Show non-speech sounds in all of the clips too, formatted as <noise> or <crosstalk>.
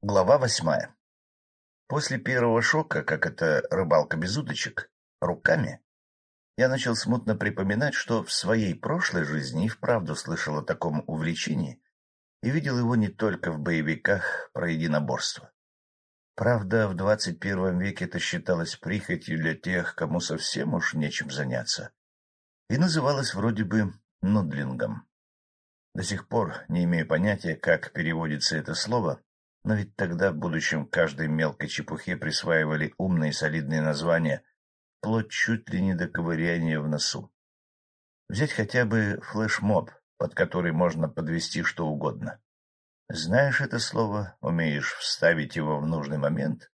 Глава восьмая. После первого шока, как это рыбалка без удочек, руками, я начал смутно припоминать, что в своей прошлой жизни и вправду слышал о таком увлечении и видел его не только в боевиках про единоборство. Правда, в двадцать первом веке это считалось прихотью для тех, кому совсем уж нечем заняться, и называлось вроде бы нудлингом. До сих пор не имею понятия, как переводится это слово, но ведь тогда в будущем каждой мелкой чепухе присваивали умные солидные названия, вплоть чуть ли не до ковыряния в носу. Взять хотя бы флешмоб, под который можно подвести что угодно. Знаешь это слово, умеешь вставить его в нужный момент,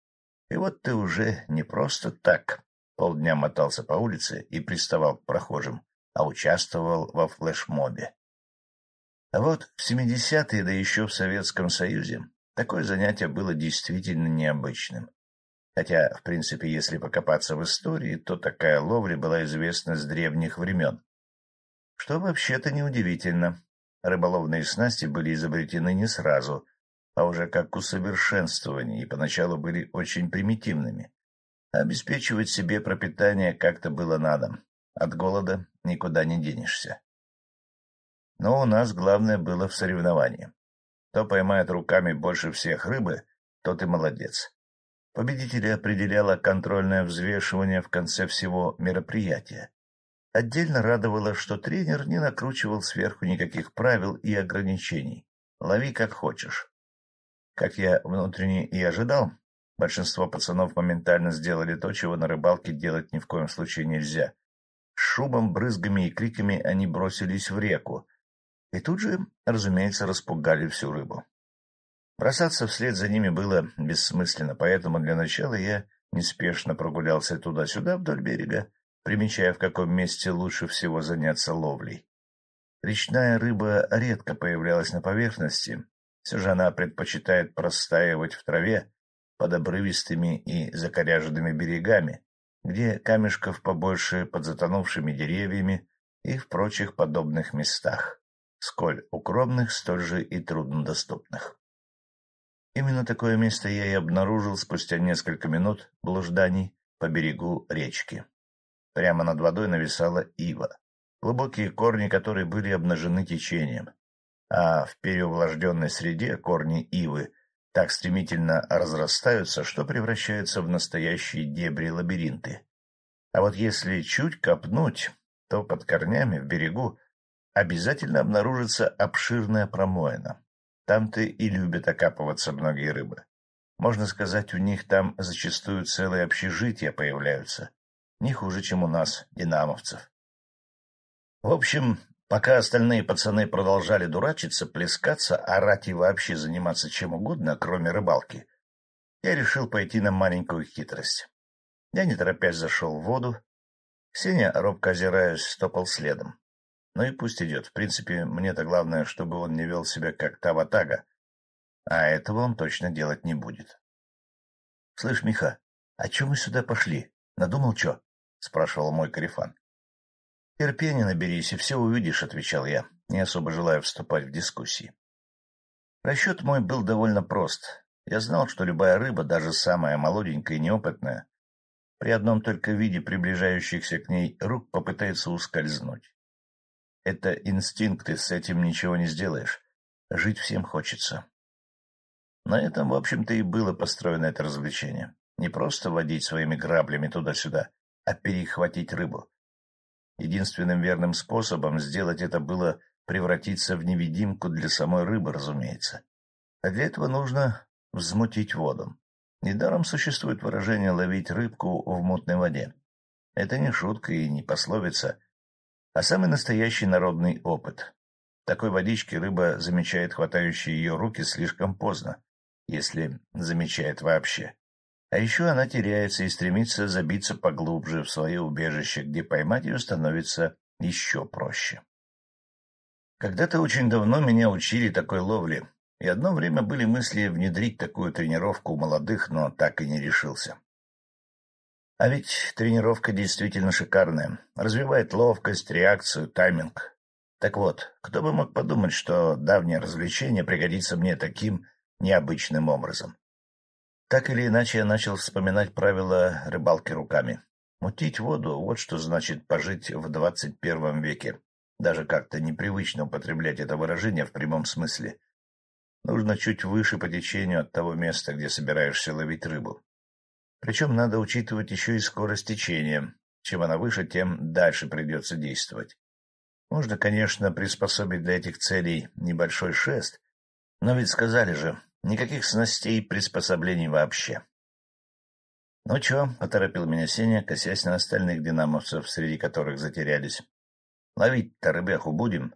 и вот ты уже не просто так полдня мотался по улице и приставал к прохожим, а участвовал во флешмобе. А вот в 70-е, да еще в Советском Союзе, Такое занятие было действительно необычным. Хотя, в принципе, если покопаться в истории, то такая ловля была известна с древних времен. Что вообще-то неудивительно. Рыболовные снасти были изобретены не сразу, а уже как усовершенствование, и поначалу были очень примитивными. Обеспечивать себе пропитание как-то было надо. От голода никуда не денешься. Но у нас главное было в соревновании. Кто поймает руками больше всех рыбы, тот и молодец. Победителя определяло контрольное взвешивание в конце всего мероприятия. Отдельно радовало, что тренер не накручивал сверху никаких правил и ограничений. Лови как хочешь. Как я внутренне и ожидал, большинство пацанов моментально сделали то, чего на рыбалке делать ни в коем случае нельзя. С шумом, брызгами и криками они бросились в реку, и тут же, разумеется, распугали всю рыбу. Бросаться вслед за ними было бессмысленно, поэтому для начала я неспешно прогулялся туда-сюда вдоль берега, примечая, в каком месте лучше всего заняться ловлей. Речная рыба редко появлялась на поверхности, все же она предпочитает простаивать в траве под обрывистыми и закоряженными берегами, где камешков побольше под затонувшими деревьями и в прочих подобных местах сколь укромных, столь же и труднодоступных. Именно такое место я и обнаружил спустя несколько минут блужданий по берегу речки. Прямо над водой нависала ива, глубокие корни которой были обнажены течением, а в переувлажденной среде корни ивы так стремительно разрастаются, что превращаются в настоящие дебри-лабиринты. А вот если чуть копнуть, то под корнями в берегу обязательно обнаружится обширная промоина. Там-то и любят окапываться многие рыбы. Можно сказать, у них там зачастую целые общежития появляются. Не хуже, чем у нас, динамовцев. В общем, пока остальные пацаны продолжали дурачиться, плескаться, орать и вообще заниматься чем угодно, кроме рыбалки, я решил пойти на маленькую хитрость. Я, не торопясь, зашел в воду. Сеня, робко озираясь, стопал следом. Ну и пусть идет. В принципе, мне-то главное, чтобы он не вел себя как Таватага. А этого он точно делать не будет. — Слышь, Миха, а чё мы сюда пошли? Надумал чё? — спрашивал мой корефан. — Терпение наберись, и все увидишь, — отвечал я, не особо желая вступать в дискуссии. Расчет мой был довольно прост. Я знал, что любая рыба, даже самая молоденькая и неопытная, при одном только виде приближающихся к ней рук попытается ускользнуть. Это инстинкты, с этим ничего не сделаешь. Жить всем хочется. На этом, в общем-то, и было построено это развлечение. Не просто водить своими граблями туда-сюда, а перехватить рыбу. Единственным верным способом сделать это было превратиться в невидимку для самой рыбы, разумеется. А для этого нужно взмутить воду. Недаром существует выражение «ловить рыбку в мутной воде». Это не шутка и не пословица, а самый настоящий народный опыт. Такой водички рыба замечает хватающие ее руки слишком поздно, если замечает вообще. А еще она теряется и стремится забиться поглубже в свое убежище, где поймать ее становится еще проще. Когда-то очень давно меня учили такой ловле, и одно время были мысли внедрить такую тренировку у молодых, но так и не решился. А ведь тренировка действительно шикарная. Развивает ловкость, реакцию, тайминг. Так вот, кто бы мог подумать, что давнее развлечение пригодится мне таким необычным образом. Так или иначе, я начал вспоминать правила рыбалки руками. Мутить воду — вот что значит пожить в двадцать первом веке. Даже как-то непривычно употреблять это выражение в прямом смысле. Нужно чуть выше по течению от того места, где собираешься ловить рыбу. Причем надо учитывать еще и скорость течения. Чем она выше, тем дальше придется действовать. Можно, конечно, приспособить для этих целей небольшой шест, но ведь сказали же, никаких снастей и приспособлений вообще. — Ну чё, — поторопил меня Сеня, косясь на остальных динамовцев, среди которых затерялись. — Ловить-то рыбяху будем?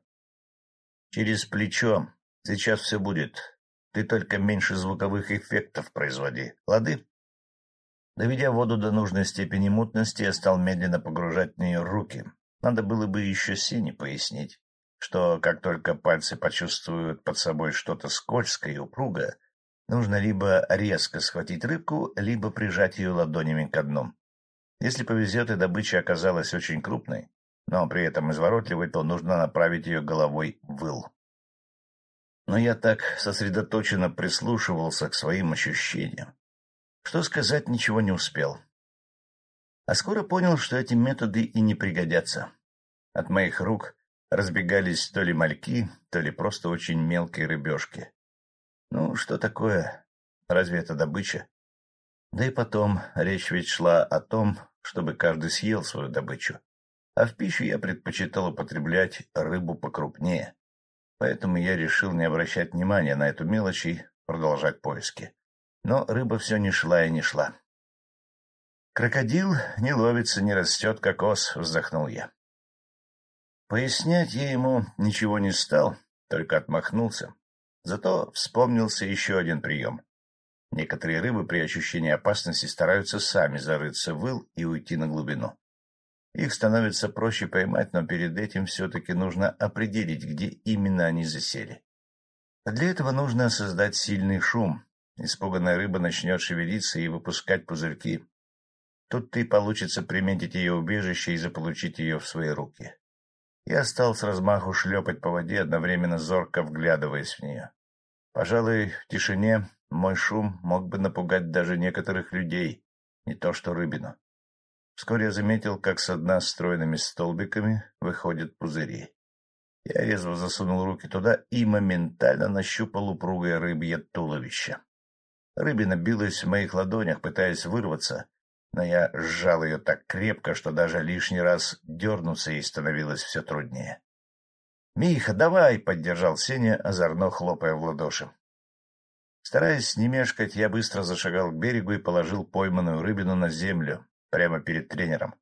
— Через плечо. Сейчас все будет. Ты только меньше звуковых эффектов производи. Лады? Доведя воду до нужной степени мутности, я стал медленно погружать в нее руки, надо было бы еще Сине пояснить, что как только пальцы почувствуют под собой что-то скользкое и упругое, нужно либо резко схватить рыбку, либо прижать ее ладонями к дну. Если повезет и добыча оказалась очень крупной, но при этом изворотливой, то нужно направить ее головой в выл. Но я так сосредоточенно прислушивался к своим ощущениям, что сказать ничего не успел. А скоро понял, что эти методы и не пригодятся. От моих рук разбегались то ли мальки, то ли просто очень мелкие рыбешки. Ну, что такое? Разве это добыча? Да и потом, речь ведь шла о том, чтобы каждый съел свою добычу. А в пищу я предпочитал употреблять рыбу покрупнее. Поэтому я решил не обращать внимания на эту мелочь и продолжать поиски. Но рыба все не шла и не шла. «Крокодил не ловится, не растет, как ос», — вздохнул я. Пояснять я ему ничего не стал, только отмахнулся. Зато вспомнился еще один прием. Некоторые рыбы при ощущении опасности стараются сами зарыться в выл и уйти на глубину. Их становится проще поймать, но перед этим все-таки нужно определить, где именно они засели. Для этого нужно создать сильный шум. Испуганная рыба начнет шевелиться и выпускать пузырьки. Тут-то и получится приметить ее убежище и заполучить ее в свои руки. Я стал с размаху шлепать по воде, одновременно зорко вглядываясь в нее. Пожалуй, в тишине мой шум мог бы напугать даже некоторых людей, не то что рыбину. Вскоре я заметил, как со дна стройными столбиками выходят пузыри. Я резво засунул руки туда и моментально нащупал упругое рыбье туловище. Рыбина билась в моих ладонях, пытаясь вырваться, но я сжал ее так крепко, что даже лишний раз дернуться ей становилось все труднее. — Миха, давай! — поддержал Сеня, озорно хлопая в ладоши. Стараясь не мешкать, я быстро зашагал к берегу и положил пойманную рыбину на землю, прямо перед тренером.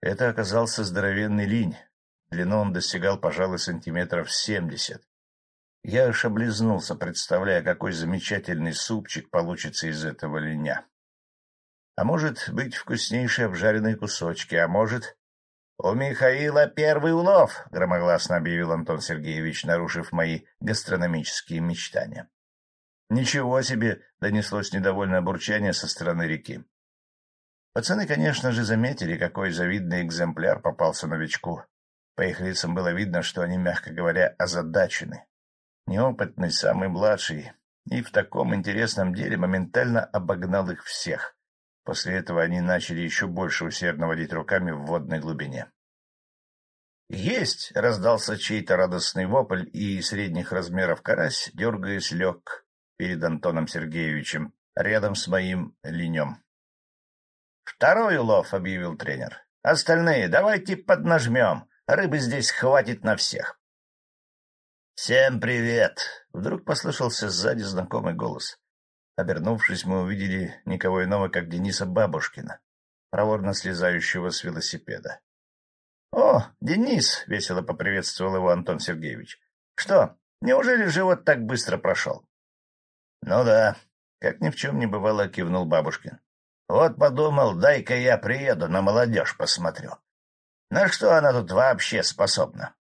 Это оказался здоровенный линь. Длину он достигал, пожалуй, сантиметров семьдесят. Я аж облизнулся, представляя, какой замечательный супчик получится из этого линя. А может быть, вкуснейшие обжаренные кусочки, а может... — У Михаила первый улов! — громогласно объявил Антон Сергеевич, нарушив мои гастрономические мечтания. — Ничего себе! — донеслось недовольное бурчание со стороны реки. Пацаны, конечно же, заметили, какой завидный экземпляр попался новичку. По их лицам было видно, что они, мягко говоря, озадачены. Неопытный, самый младший, и в таком интересном деле моментально обогнал их всех. После этого они начали еще больше усердно водить руками в водной глубине. «Есть!» — раздался чей-то радостный вопль, и средних размеров карась, дергаясь, лег перед Антоном Сергеевичем, рядом с моим линем. «Второй улов!» — объявил тренер. «Остальные давайте поднажмем, рыбы здесь хватит на всех». «Всем привет!» — вдруг послышался сзади знакомый голос. Обернувшись, мы увидели никого иного, как Дениса Бабушкина, проворно слезающего с велосипеда. — О, Денис! — весело поприветствовал его Антон Сергеевич. — Что, неужели живот так быстро прошел? — Ну да, как ни в чем не бывало, кивнул Бабушкин. — Вот подумал, дай-ка я приеду, на молодежь посмотрю. На что она тут вообще способна?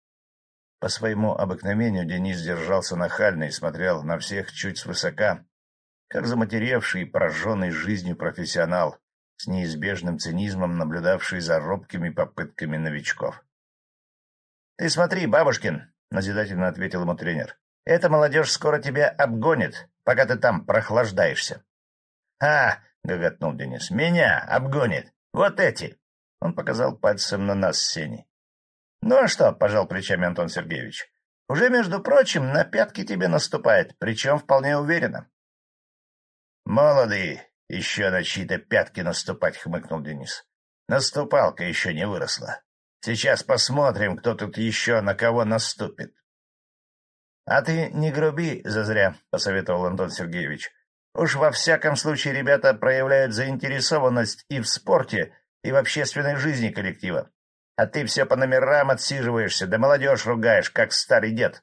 По своему обыкновению Денис держался нахально и смотрел на всех чуть свысока, как заматеревший и пораженный жизнью профессионал, с неизбежным цинизмом наблюдавший за робкими попытками новичков. — Ты смотри, бабушкин, — назидательно ответил ему тренер, — эта молодежь скоро тебя обгонит, пока ты там прохлаждаешься. — А, — гоготнул Денис, — меня обгонит. Вот эти. Он показал пальцем на нас с Сеней. — Ну а что, — пожал плечами Антон Сергеевич, — уже, между прочим, на пятки тебе наступает, причем вполне уверенно. — Молодые, еще на чьи-то пятки наступать, — хмыкнул Денис. — Наступалка еще не выросла. Сейчас посмотрим, кто тут еще на кого наступит. — А ты не груби зазря, — посоветовал Антон Сергеевич. — Уж во всяком случае ребята проявляют заинтересованность и в спорте, и в общественной жизни коллектива. А ты все по номерам отсиживаешься, да молодежь ругаешь, как старый дед.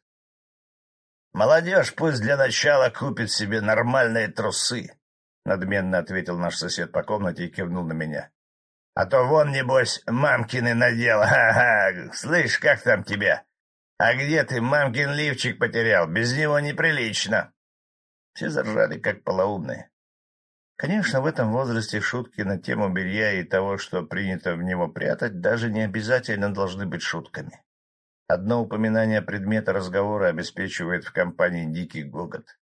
— Молодежь пусть для начала купит себе нормальные трусы, — надменно ответил наш сосед по комнате и кивнул на меня. — А то вон, небось, мамкины надел. <laughs> Ха-ха! Слышь, как там тебя? А где ты мамкин лифчик потерял? Без него неприлично. Все заржали, как полоумные. Конечно, в этом возрасте шутки на тему белья и того, что принято в него прятать, даже не обязательно должны быть шутками. Одно упоминание предмета разговора обеспечивает в компании дикий гогот.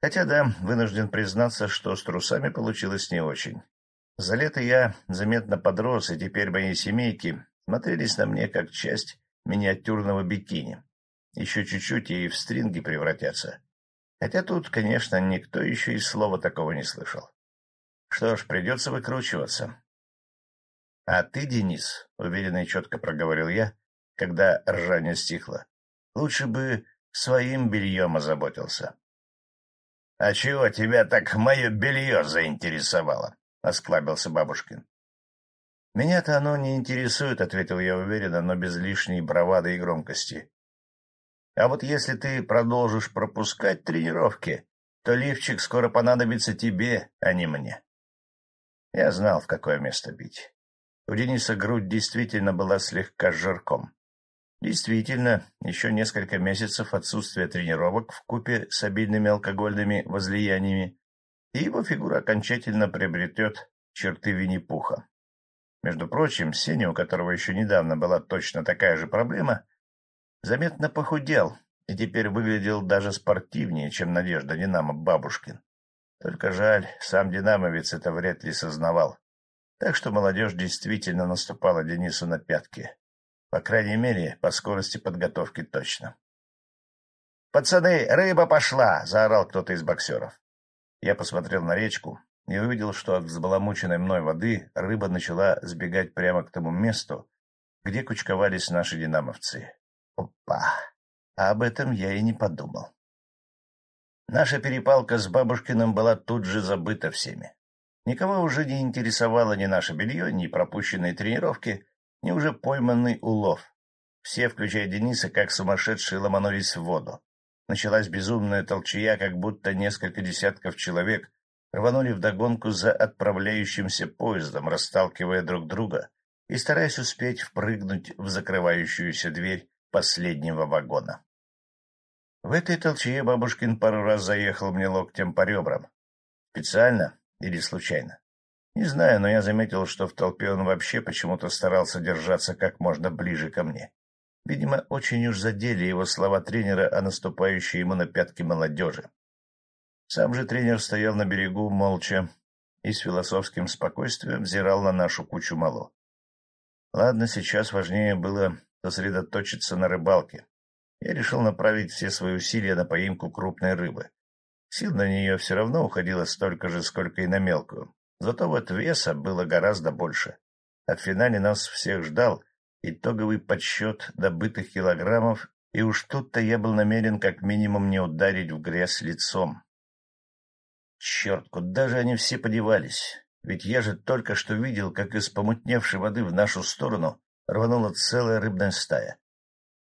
Хотя да, вынужден признаться, что с трусами получилось не очень. За лето я заметно подрос, и теперь мои семейки смотрелись на мне как часть миниатюрного бикини. Еще чуть-чуть и в стринги превратятся. Хотя тут, конечно, никто еще и слова такого не слышал. Что ж, придется выкручиваться. — А ты, Денис, — уверенно и четко проговорил я, когда ржание стихло, — лучше бы своим бельем озаботился. — А чего тебя так мое белье заинтересовало? — осклабился бабушкин. — Меня-то оно не интересует, — ответил я уверенно, но без лишней бравады и громкости. — А вот если ты продолжишь пропускать тренировки, то лифчик скоро понадобится тебе, а не мне. Я знал, в какое место бить. У Дениса грудь действительно была слегка жирком. Действительно, еще несколько месяцев отсутствия тренировок в купе с обильными алкогольными возлияниями, и его фигура окончательно приобретет черты Винни-Пуха. Между прочим, Сеня, у которого еще недавно была точно такая же проблема, заметно похудел и теперь выглядел даже спортивнее, чем Надежда Динамо Бабушкин. Только жаль, сам динамовец это вряд ли сознавал. Так что молодежь действительно наступала Денису на пятки. По крайней мере, по скорости подготовки точно. «Пацаны, рыба пошла!» — заорал кто-то из боксеров. Я посмотрел на речку, и увидел, что от взбаламученной мной воды рыба начала сбегать прямо к тому месту, где кучковались наши динамовцы. Опа! Об этом я и не подумал. Наша перепалка с бабушкиным была тут же забыта всеми. Никого уже не интересовало ни наше белье, ни пропущенные тренировки, ни уже пойманный улов. Все, включая Дениса, как сумасшедшие, ломанулись в воду. Началась безумная толчая, как будто несколько десятков человек рванули вдогонку за отправляющимся поездом, расталкивая друг друга и стараясь успеть впрыгнуть в закрывающуюся дверь последнего вагона. В этой толчье бабушкин пару раз заехал мне локтем по ребрам. Специально или случайно? Не знаю, но я заметил, что в толпе он вообще почему-то старался держаться как можно ближе ко мне. Видимо, очень уж задели его слова тренера о наступающей ему на пятки молодежи. Сам же тренер стоял на берегу молча и с философским спокойствием взирал на нашу кучу мало. Ладно, сейчас важнее было сосредоточиться на рыбалке. Я решил направить все свои усилия на поимку крупной рыбы. Сил на нее все равно уходило столько же, сколько и на мелкую. Зато вот веса было гораздо больше. А в финале нас всех ждал итоговый подсчет добытых килограммов, и уж тут-то я был намерен как минимум не ударить в грязь лицом. Черт, куда же они все подевались? Ведь я же только что видел, как из помутневшей воды в нашу сторону рванула целая рыбная стая.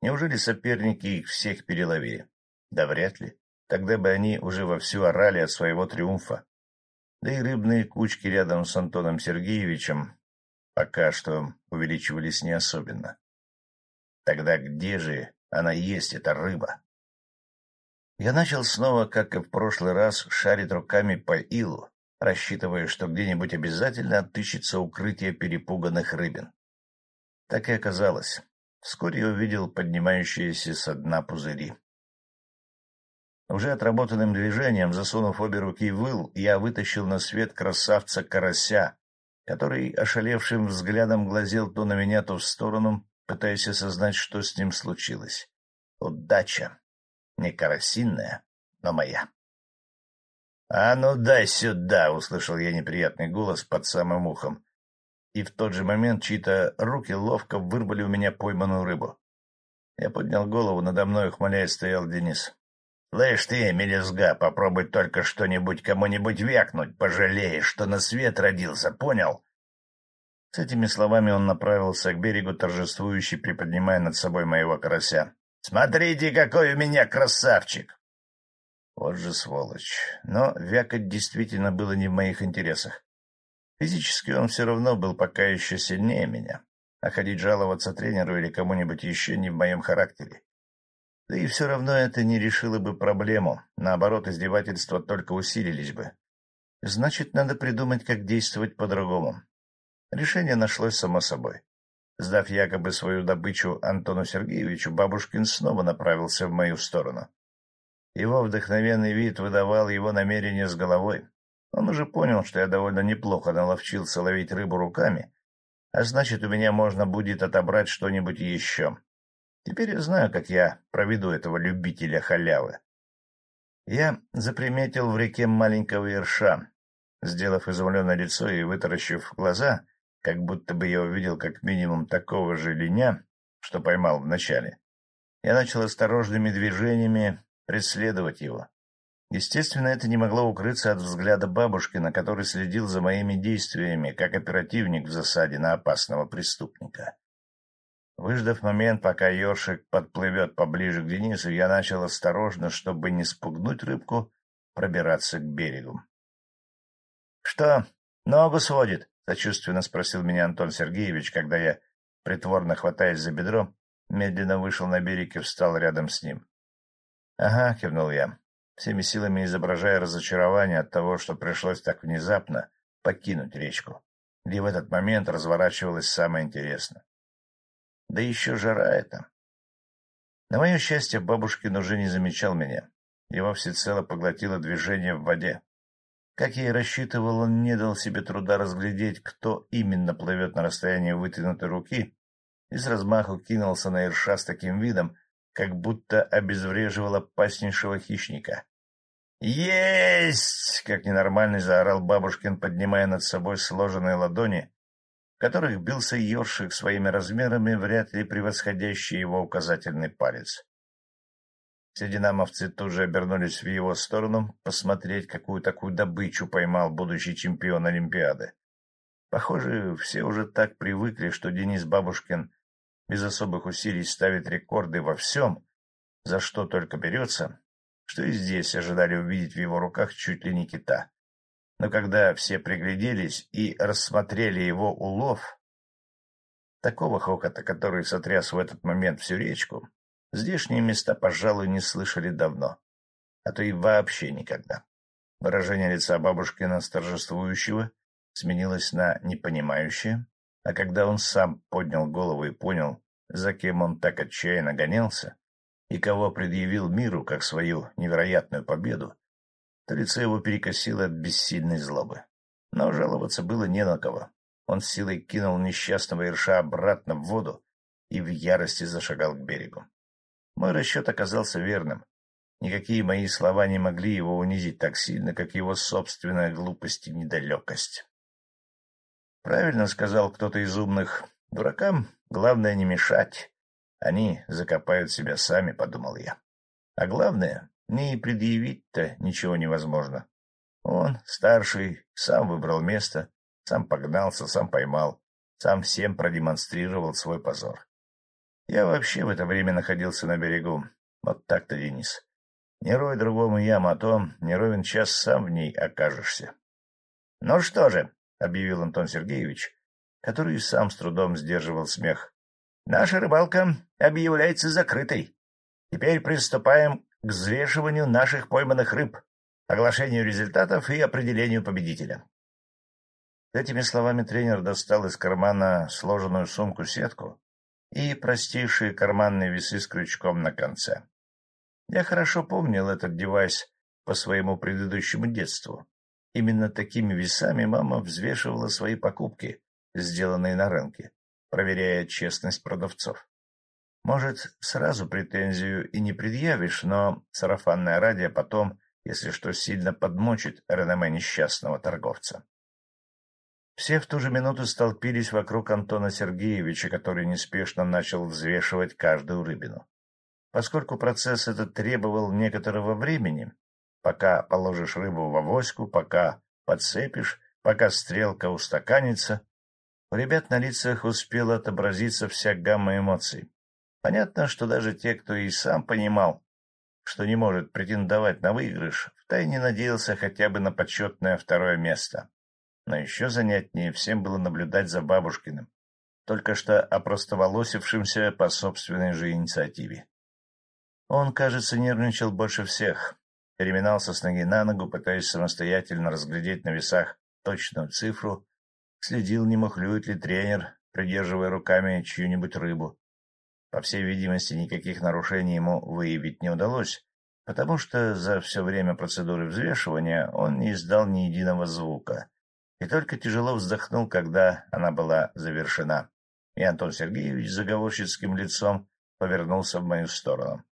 Неужели соперники их всех переловили? Да вряд ли. Тогда бы они уже вовсю орали от своего триумфа. Да и рыбные кучки рядом с Антоном Сергеевичем пока что увеличивались не особенно. Тогда где же она есть, эта рыба? Я начал снова, как и в прошлый раз, шарить руками по илу, рассчитывая, что где-нибудь обязательно отыщется укрытие перепуганных рыбин. Так и оказалось. Вскоре я увидел поднимающиеся со дна пузыри. Уже отработанным движением, засунув обе руки в выл, я вытащил на свет красавца-карася, который ошалевшим взглядом глазел то на меня, то в сторону, пытаясь осознать, что с ним случилось. Удача. Не карасинная, но моя. — А ну дай сюда! — услышал я неприятный голос под самым ухом. И в тот же момент чьи-то руки ловко вырвали у меня пойманную рыбу. Я поднял голову, надо мной, ухмыляясь, стоял Денис. Слышь ты, мелезга, попробуй только что-нибудь кому-нибудь вякнуть, пожалеешь, что на свет родился, понял? С этими словами он направился к берегу, торжествующий, приподнимая над собой моего карася. «Смотрите, какой у меня красавчик!» Вот же сволочь. Но вякать действительно было не в моих интересах. Физически он все равно был пока еще сильнее меня, а ходить жаловаться тренеру или кому-нибудь еще не в моем характере. Да и все равно это не решило бы проблему. Наоборот, издевательства только усилились бы. Значит, надо придумать, как действовать по-другому. Решение нашлось само собой. Сдав якобы свою добычу Антону Сергеевичу, Бабушкин снова направился в мою сторону. Его вдохновенный вид выдавал его намерение с головой. Он уже понял, что я довольно неплохо наловчился ловить рыбу руками, а значит, у меня можно будет отобрать что-нибудь еще. Теперь я знаю, как я проведу этого любителя халявы. Я заприметил в реке маленького ерша. Сделав изумленное лицо и вытаращив глаза, как будто бы я увидел как минимум такого же линя, что поймал вначале, я начал осторожными движениями преследовать его. Естественно, это не могло укрыться от взгляда бабушки, на который следил за моими действиями, как оперативник в засаде на опасного преступника. Выждав момент, пока ёршик подплывет поближе к Денису, я начал осторожно, чтобы не спугнуть рыбку, пробираться к берегу. — Что, ногу сводит? — сочувственно спросил меня Антон Сергеевич, когда я, притворно хватаясь за бедро, медленно вышел на берег и встал рядом с ним. — Ага, — кивнул я, всеми силами изображая разочарование от того, что пришлось так внезапно покинуть речку, где в этот момент разворачивалось самое интересное. Да еще жара это. На мое счастье, бабушкин уже не замечал меня. Его всецело поглотило движение в воде. Как я и рассчитывал, он не дал себе труда разглядеть, кто именно плывет на расстоянии вытянутой руки, и с размаху кинулся на Ирша с таким видом, как будто обезвреживал опаснейшего хищника. «Есть!» — как ненормальный заорал бабушкин, поднимая над собой сложенные ладони которых бился ёршик своими размерами, вряд ли превосходящий его указательный палец. Все динамовцы тут же обернулись в его сторону, посмотреть, какую такую добычу поймал будущий чемпион Олимпиады. Похоже, все уже так привыкли, что Денис Бабушкин без особых усилий ставит рекорды во всем, за что только берется, что и здесь ожидали увидеть в его руках чуть ли не кита но когда все пригляделись и рассмотрели его улов, такого хохота, который сотряс в этот момент всю речку, здешние места, пожалуй, не слышали давно, а то и вообще никогда. Выражение лица бабушкина торжествующего сменилось на непонимающее, а когда он сам поднял голову и понял, за кем он так отчаянно гонялся и кого предъявил миру как свою невероятную победу, то лицо его перекосило от бессильной злобы. Но жаловаться было не на кого. Он с силой кинул несчастного Ирша обратно в воду и в ярости зашагал к берегу. Мой расчет оказался верным. Никакие мои слова не могли его унизить так сильно, как его собственная глупость и недалекость. Правильно сказал кто-то из умных. Дуракам главное не мешать. Они закопают себя сами, — подумал я. А главное не предъявить-то ничего невозможно. Он, старший, сам выбрал место, сам погнался, сам поймал, сам всем продемонстрировал свой позор. Я вообще в это время находился на берегу. Вот так-то, Денис. Не рой другому яму, а то не ровен час сам в ней окажешься. — Ну что же, — объявил Антон Сергеевич, который сам с трудом сдерживал смех, — наша рыбалка объявляется закрытой. Теперь приступаем к взвешиванию наших пойманных рыб, оглашению результатов и определению победителя. С этими словами тренер достал из кармана сложенную сумку-сетку и простейшие карманные весы с крючком на конце. Я хорошо помнил этот девайс по своему предыдущему детству. Именно такими весами мама взвешивала свои покупки, сделанные на рынке, проверяя честность продавцов. Может, сразу претензию и не предъявишь, но сарафанное радио потом, если что, сильно подмочит реноме несчастного торговца. Все в ту же минуту столпились вокруг Антона Сергеевича, который неспешно начал взвешивать каждую рыбину. Поскольку процесс этот требовал некоторого времени, пока положишь рыбу в авоську, пока подцепишь, пока стрелка устаканится, у ребят на лицах успела отобразиться вся гамма эмоций. Понятно, что даже те, кто и сам понимал, что не может претендовать на выигрыш, втайне надеялся хотя бы на почетное второе место. Но еще занятнее всем было наблюдать за бабушкиным, только что опростоволосившимся по собственной же инициативе. Он, кажется, нервничал больше всех, переминался с ноги на ногу, пытаясь самостоятельно разглядеть на весах точную цифру, следил, не мухлюет ли тренер, придерживая руками чью-нибудь рыбу. По всей видимости, никаких нарушений ему выявить не удалось, потому что за все время процедуры взвешивания он не издал ни единого звука и только тяжело вздохнул, когда она была завершена. И Антон Сергеевич заговорщицким лицом повернулся в мою сторону. —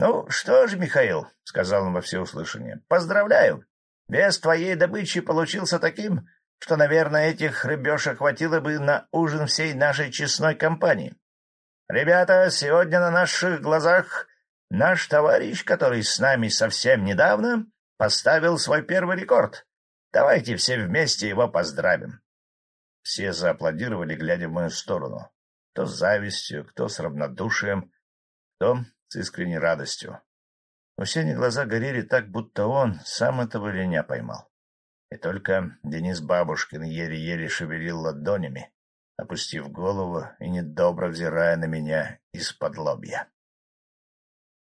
Ну что ж, Михаил, — сказал он во всеуслышание, — поздравляю. Вес твоей добычи получился таким, что, наверное, этих рыбешек хватило бы на ужин всей нашей честной компании. Ребята, сегодня на наших глазах наш товарищ, который с нами совсем недавно, поставил свой первый рекорд. Давайте все вместе его поздравим. Все зааплодировали, глядя в мою сторону. Кто с завистью, кто с равнодушием, кто с искренней радостью. У Сени глаза горели так, будто он сам этого леня поймал. И только Денис Бабушкин еле-еле шевелил ладонями, опустив голову и недобро взирая на меня из-под лобья.